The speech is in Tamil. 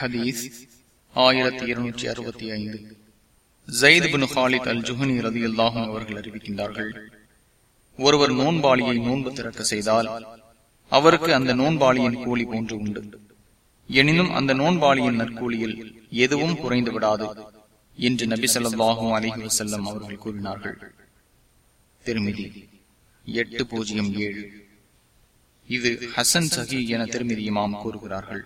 ஹதீஸ் ஆயிரத்தி இருநூற்றி அறுபத்தி ஐந்து. ஜெயித் பின் ஹாலித் அல் ஜுஹனி ரதி அல்லாஹும் அவர்கள் அறிவிக்கின்றார்கள் ஒருவர் நோன்பாளியை நோன்பு திறக்க செய்தால் அவருக்கு அந்த நோன்பாளியின் கூலி போன்று உண்டு. எனினும் அந்த நோன்பாளியின் நற்கூலியில் எதுவும் குறைந்து விடாது என்று நபி சொல்லாஹும் அலிஹி வசல்லம் அவர்கள் கூறினார்கள். திருமிதி எட்டு பூஜ்ஜியம் ஏழு. இது ஹசன் சஹி என திருமதி இமாம் கூறுகிறார்கள்.